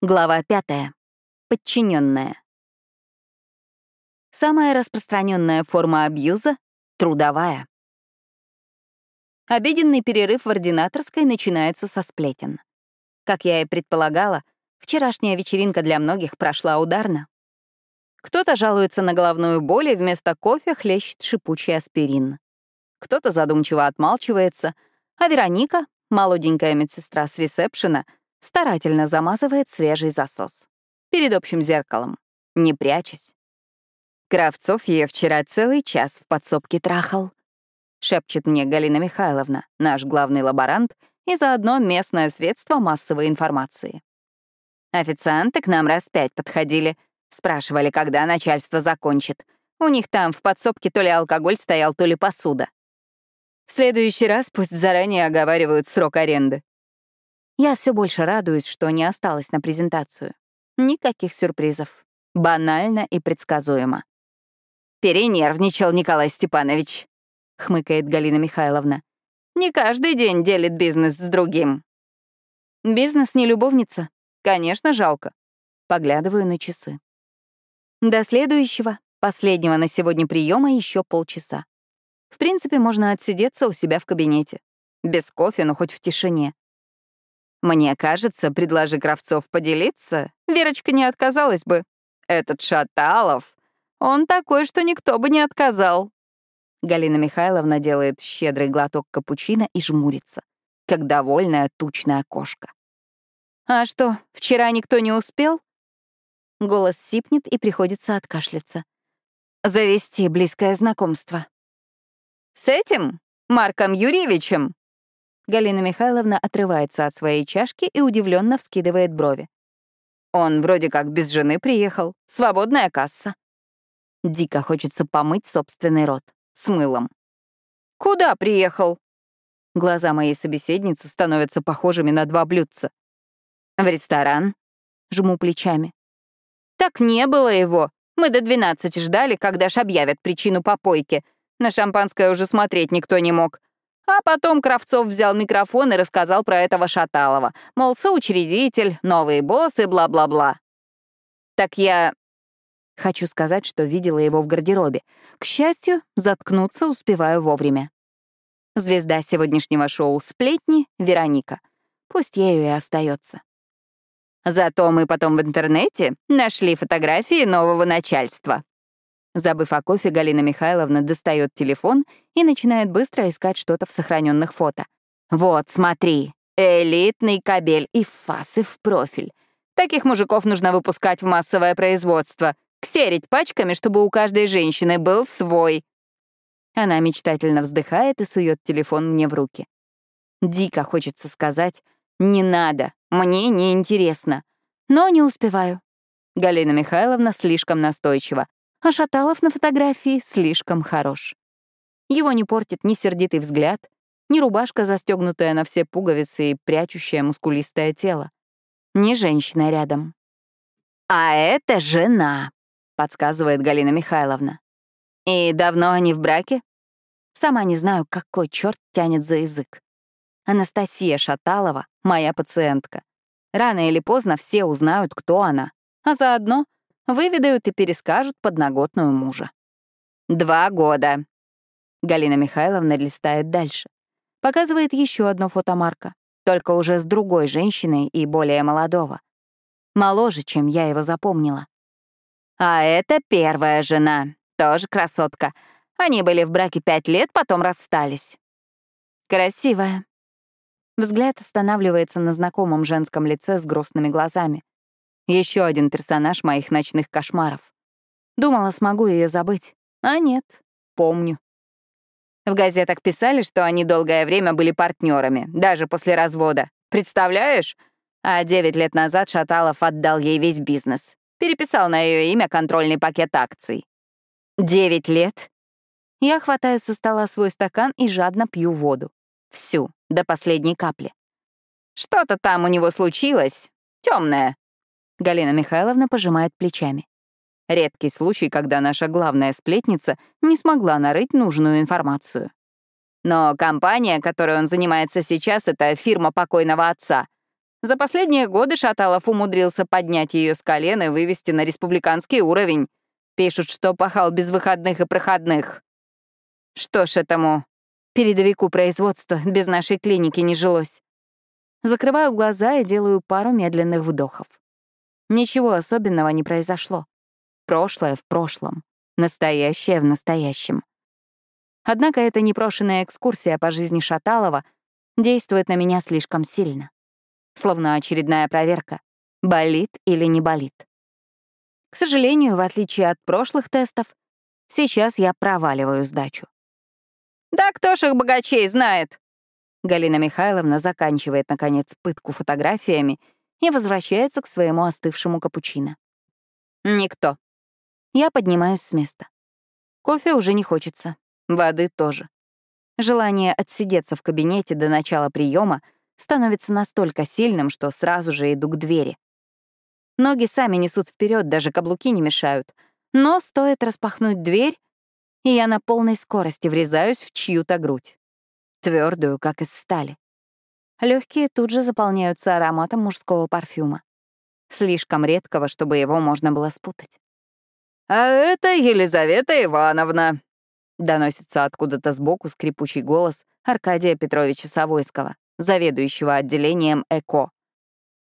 Глава пятая. Подчиненная. Самая распространенная форма абьюза — трудовая. Обеденный перерыв в ординаторской начинается со сплетен. Как я и предполагала, вчерашняя вечеринка для многих прошла ударно. Кто-то жалуется на головную боль и вместо кофе хлещет шипучий аспирин. Кто-то задумчиво отмалчивается, а Вероника, молоденькая медсестра с ресепшена — Старательно замазывает свежий засос. Перед общим зеркалом, не прячась. Кравцов ее вчера целый час в подсобке трахал. Шепчет мне Галина Михайловна, наш главный лаборант и заодно местное средство массовой информации. Официанты к нам раз пять подходили, спрашивали, когда начальство закончит. У них там в подсобке то ли алкоголь стоял, то ли посуда. В следующий раз пусть заранее оговаривают срок аренды. Я все больше радуюсь, что не осталось на презентацию. Никаких сюрпризов. Банально и предсказуемо. «Перенервничал Николай Степанович», — хмыкает Галина Михайловна. «Не каждый день делит бизнес с другим». «Бизнес не любовница. Конечно, жалко». Поглядываю на часы. До следующего, последнего на сегодня приема еще полчаса. В принципе, можно отсидеться у себя в кабинете. Без кофе, но хоть в тишине. Мне кажется, предложи Кравцов поделиться, Верочка не отказалась бы. Этот Шаталов, он такой, что никто бы не отказал. Галина Михайловна делает щедрый глоток капучино и жмурится, как довольная тучная кошка. «А что, вчера никто не успел?» Голос сипнет и приходится откашляться. «Завести близкое знакомство». «С этим? Марком Юрьевичем?» Галина Михайловна отрывается от своей чашки и удивленно вскидывает брови. Он вроде как без жены приехал. Свободная касса. Дико хочется помыть собственный рот. С мылом. «Куда приехал?» Глаза моей собеседницы становятся похожими на два блюдца. «В ресторан?» Жму плечами. «Так не было его. Мы до двенадцати ждали, когда ж объявят причину попойки. На шампанское уже смотреть никто не мог. А потом Кравцов взял микрофон и рассказал про этого Шаталова. Мол, соучредитель, новый босс и бла-бла-бла. Так я... Хочу сказать, что видела его в гардеробе. К счастью, заткнуться успеваю вовремя. Звезда сегодняшнего шоу «Сплетни» — Вероника. Пусть ею и остается. Зато мы потом в интернете нашли фотографии нового начальства. Забыв о кофе, Галина Михайловна достает телефон и начинает быстро искать что-то в сохраненных фото. «Вот, смотри, элитный кабель и фасы в профиль. Таких мужиков нужно выпускать в массовое производство, ксерить пачками, чтобы у каждой женщины был свой». Она мечтательно вздыхает и сует телефон мне в руки. Дико хочется сказать «не надо, мне не интересно», но не успеваю. Галина Михайловна слишком настойчива а Шаталов на фотографии слишком хорош. Его не портит ни сердитый взгляд, ни рубашка, застегнутая на все пуговицы и прячущая мускулистое тело, ни женщина рядом. «А это жена», — подсказывает Галина Михайловна. «И давно они в браке?» Сама не знаю, какой черт тянет за язык. Анастасия Шаталова — моя пациентка. Рано или поздно все узнают, кто она, а заодно — выведают и перескажут подноготную мужа. «Два года». Галина Михайловна листает дальше. Показывает еще одно фото Марка, только уже с другой женщиной и более молодого. Моложе, чем я его запомнила. А это первая жена, тоже красотка. Они были в браке пять лет, потом расстались. Красивая. Взгляд останавливается на знакомом женском лице с грустными глазами. Еще один персонаж моих ночных кошмаров. Думала, смогу ее забыть. А нет, помню. В газетах писали, что они долгое время были партнерами, даже после развода. Представляешь? А девять лет назад Шаталов отдал ей весь бизнес. Переписал на ее имя контрольный пакет акций. Девять лет? Я хватаю со стола свой стакан и жадно пью воду. Всю, до последней капли. Что-то там у него случилось. Темное. Галина Михайловна пожимает плечами. Редкий случай, когда наша главная сплетница не смогла нарыть нужную информацию. Но компания, которой он занимается сейчас, это фирма покойного отца. За последние годы Шаталов умудрился поднять ее с колен и вывести на республиканский уровень. Пишут, что пахал без выходных и проходных. Что ж этому передовику производства без нашей клиники не жилось? Закрываю глаза и делаю пару медленных вдохов. Ничего особенного не произошло. Прошлое в прошлом, настоящее в настоящем. Однако эта непрошенная экскурсия по жизни Шаталова действует на меня слишком сильно словно очередная проверка, болит или не болит. К сожалению, в отличие от прошлых тестов, сейчас я проваливаю сдачу. «Да кто ж их богачей знает?» Галина Михайловна заканчивает, наконец, пытку фотографиями и возвращается к своему остывшему капучино. «Никто». Я поднимаюсь с места. Кофе уже не хочется, воды тоже. Желание отсидеться в кабинете до начала приема — становится настолько сильным, что сразу же иду к двери. Ноги сами несут вперед, даже каблуки не мешают. Но стоит распахнуть дверь, и я на полной скорости врезаюсь в чью-то грудь. Твердую, как из стали. Легкие тут же заполняются ароматом мужского парфюма. Слишком редкого, чтобы его можно было спутать. «А это Елизавета Ивановна», — доносится откуда-то сбоку скрипучий голос Аркадия Петровича Савойского заведующего отделением ЭКО.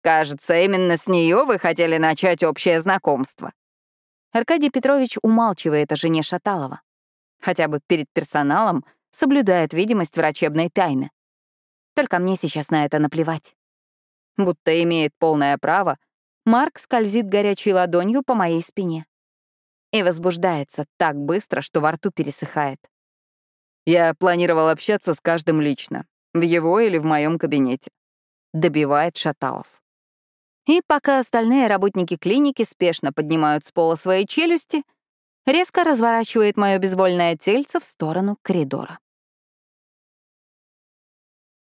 «Кажется, именно с нее вы хотели начать общее знакомство». Аркадий Петрович умалчивает о жене Шаталова. Хотя бы перед персоналом соблюдает видимость врачебной тайны. Только мне сейчас на это наплевать. Будто имеет полное право, Марк скользит горячей ладонью по моей спине. И возбуждается так быстро, что во рту пересыхает. Я планировал общаться с каждым лично. В его или в моем кабинете. Добивает Шаталов. И пока остальные работники клиники спешно поднимают с пола свои челюсти, резко разворачивает мое безвольное тельце в сторону коридора.